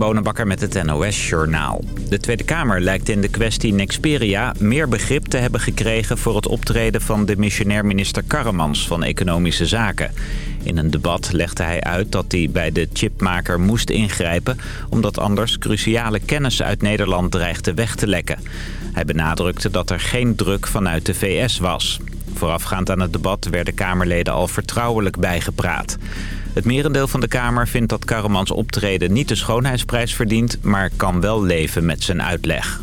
Bonenbakker met het NOS Journaal. De Tweede Kamer lijkt in de kwestie Nexperia meer begrip te hebben gekregen... voor het optreden van de missionair minister Karremans van Economische Zaken. In een debat legde hij uit dat hij bij de chipmaker moest ingrijpen... omdat anders cruciale kennis uit Nederland dreigde weg te lekken. Hij benadrukte dat er geen druk vanuit de VS was. Voorafgaand aan het debat werden Kamerleden al vertrouwelijk bijgepraat. Het merendeel van de Kamer vindt dat Karremans optreden niet de schoonheidsprijs verdient... maar kan wel leven met zijn uitleg.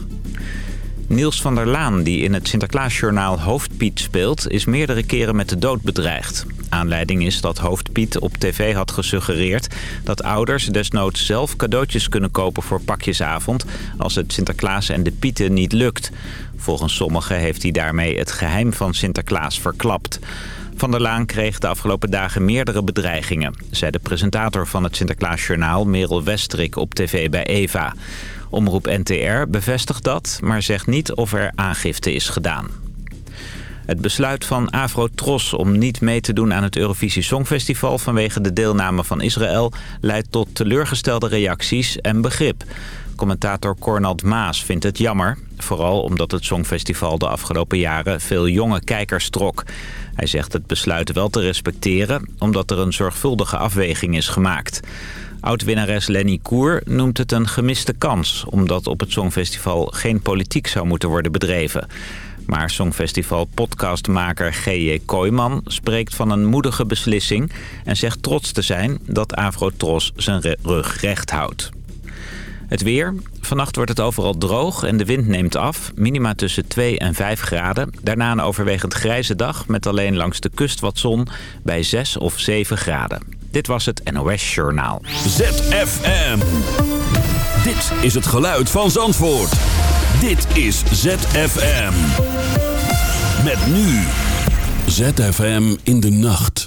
Niels van der Laan, die in het Sinterklaasjournaal Hoofdpiet speelt... is meerdere keren met de dood bedreigd. Aanleiding is dat Hoofdpiet op tv had gesuggereerd... dat ouders desnoods zelf cadeautjes kunnen kopen voor pakjesavond... als het Sinterklaas en de Pieten niet lukt. Volgens sommigen heeft hij daarmee het geheim van Sinterklaas verklapt. Van der Laan kreeg de afgelopen dagen meerdere bedreigingen... zei de presentator van het Sinterklaasjournaal Merel Westrik op tv bij Eva. Omroep NTR bevestigt dat, maar zegt niet of er aangifte is gedaan. Het besluit van Afro-Tros om niet mee te doen aan het Eurovisie Songfestival... vanwege de deelname van Israël leidt tot teleurgestelde reacties en begrip. Commentator Cornald Maas vindt het jammer. Vooral omdat het Songfestival de afgelopen jaren veel jonge kijkers trok. Hij zegt het besluit wel te respecteren... omdat er een zorgvuldige afweging is gemaakt. Oud-winnares Lenny Koer noemt het een gemiste kans... omdat op het Songfestival geen politiek zou moeten worden bedreven. Maar Songfestival-podcastmaker G.J. Kooijman spreekt van een moedige beslissing... en zegt trots te zijn dat Afro-Tros zijn rug recht houdt. Het weer. Vannacht wordt het overal droog en de wind neemt af. Minima tussen 2 en 5 graden. Daarna een overwegend grijze dag met alleen langs de kust wat zon bij 6 of 7 graden. Dit was het NOS Journaal. ZFM. Dit is het geluid van Zandvoort. Dit is ZFM. Met nu. ZFM in de nacht.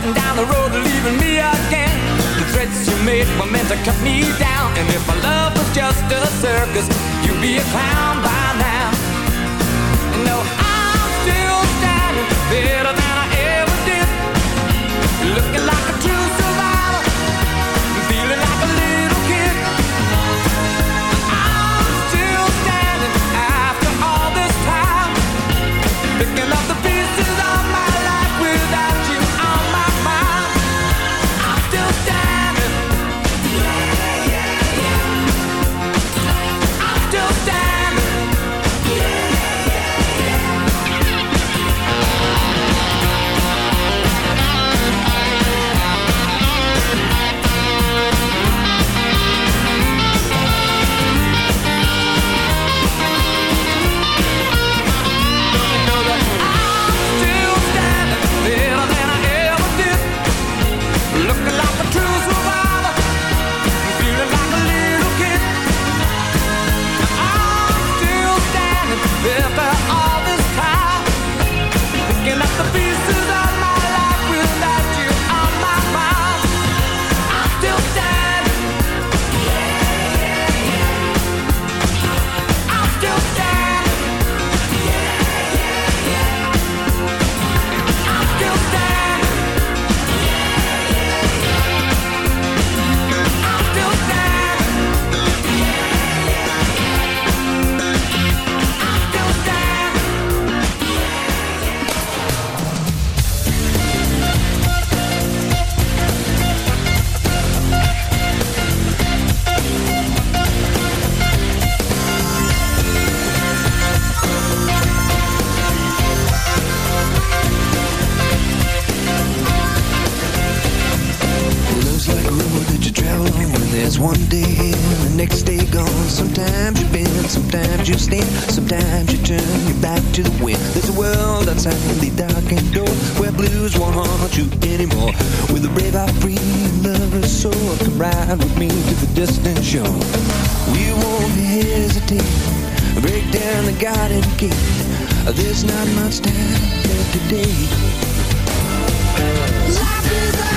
starting down the road leaving me again. The threats you made were meant to cut me down. And if my love was just a circus You'd be a clown by now want you anymore. With a brave, out free lover I can ride with me to the distant shore. We won't hesitate, break down the garden gate. There's not much time left today. Life is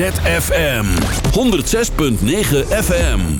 ZFM 106.9 FM.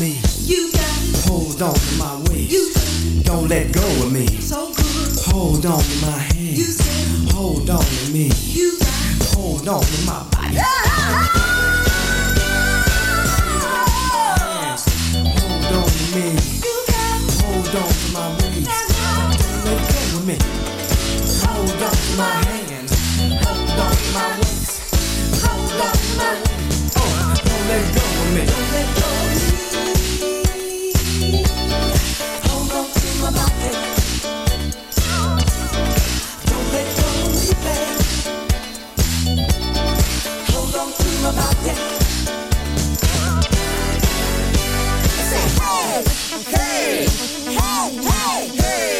Me. you got Hold on to my waist. you Don't let go of me. so good. Hold on to my hand. You said Hold on to me. you got Hold on to my body. Hold on to me. you got Hold on to my waist. Don't let go of me. Hold on to my hand. Hold on to my waist. Hold on to my waist. Oh, don't let go of me. Don't let go hey,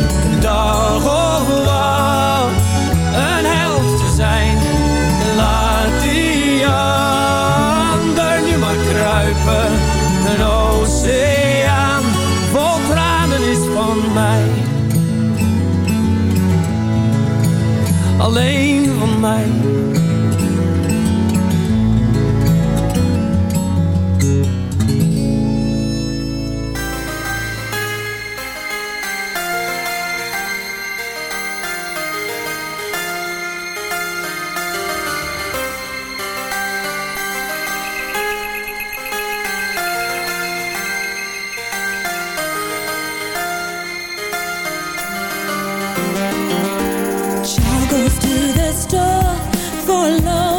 Alleen van mij. for love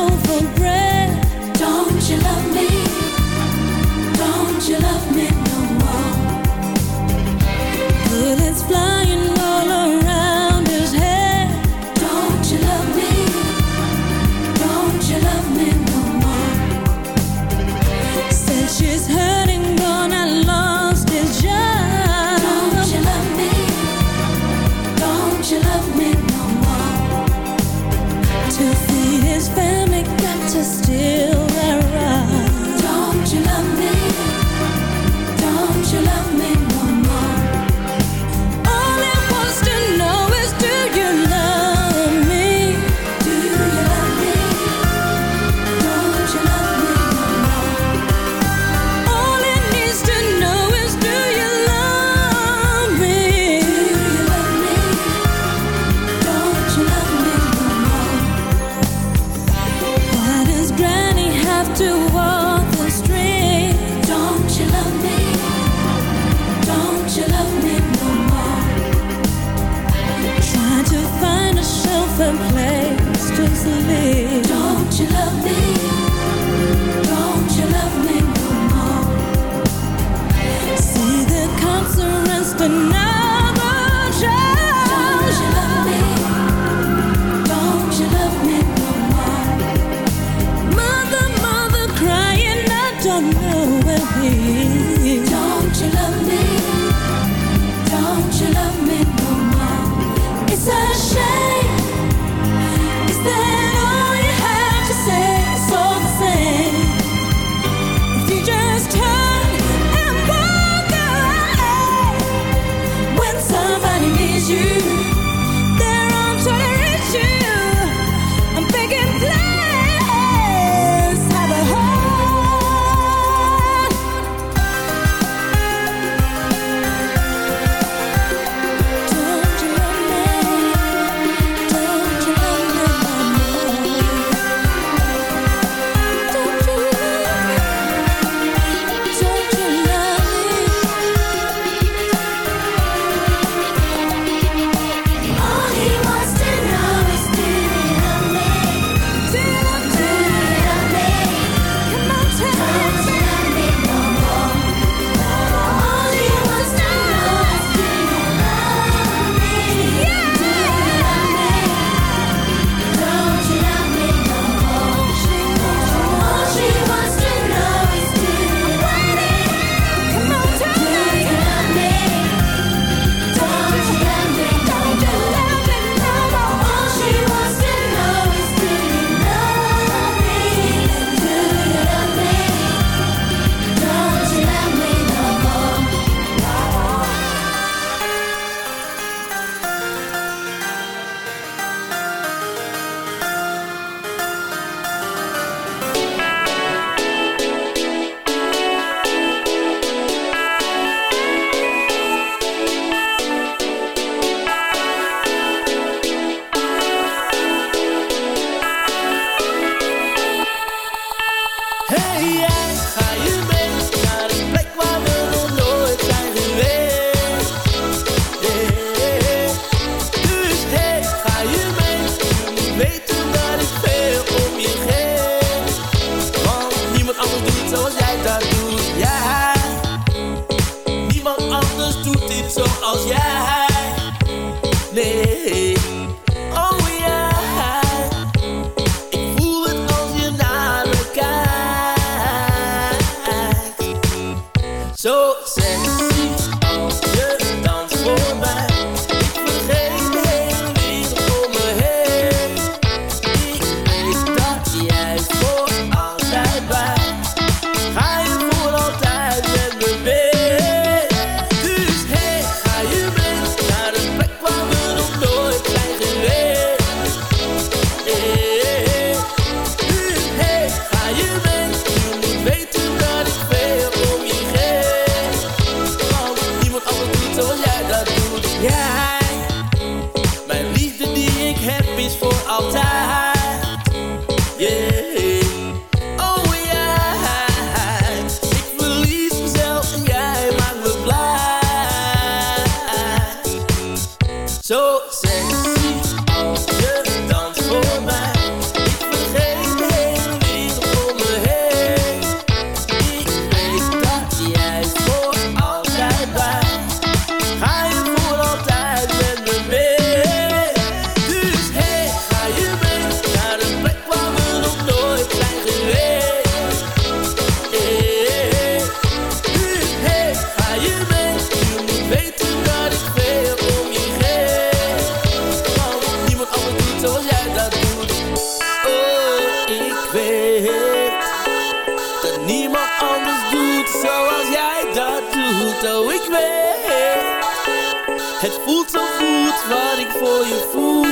Zo ik weet. Het voelt zo goed wat ik voor je voel.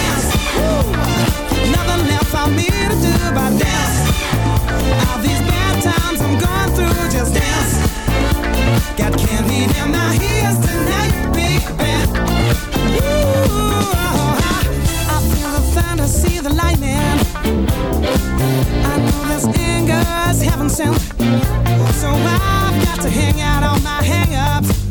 So I've got to hang out on my hang-ups.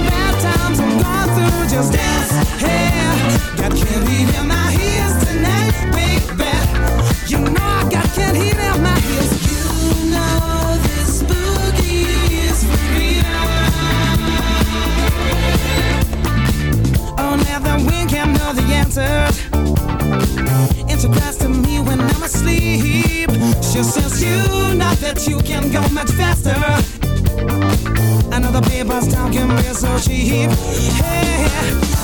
times I'm going through, just dance. Hey, got candy in my ears tonight, baby. You know I got candy in my ears. You know this boogie is real. Oh, never we can know the answers. Introduced to me when I'm asleep. She says you know that you can go much faster. Another paper's talking me so cheap. Hey,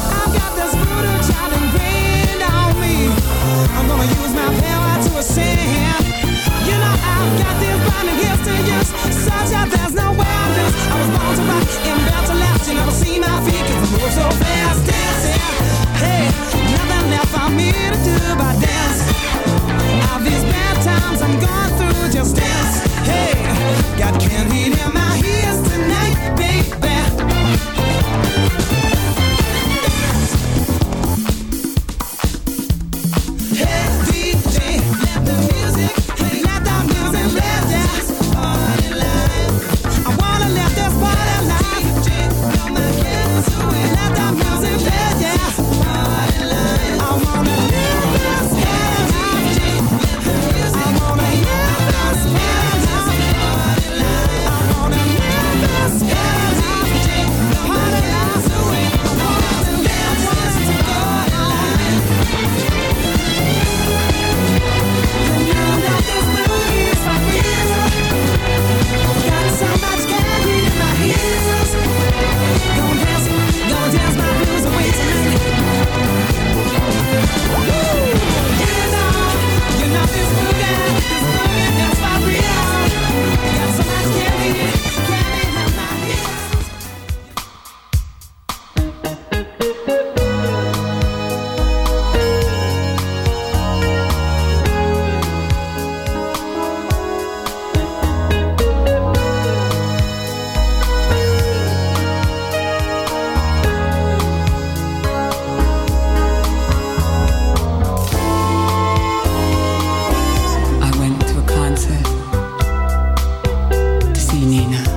Cassini.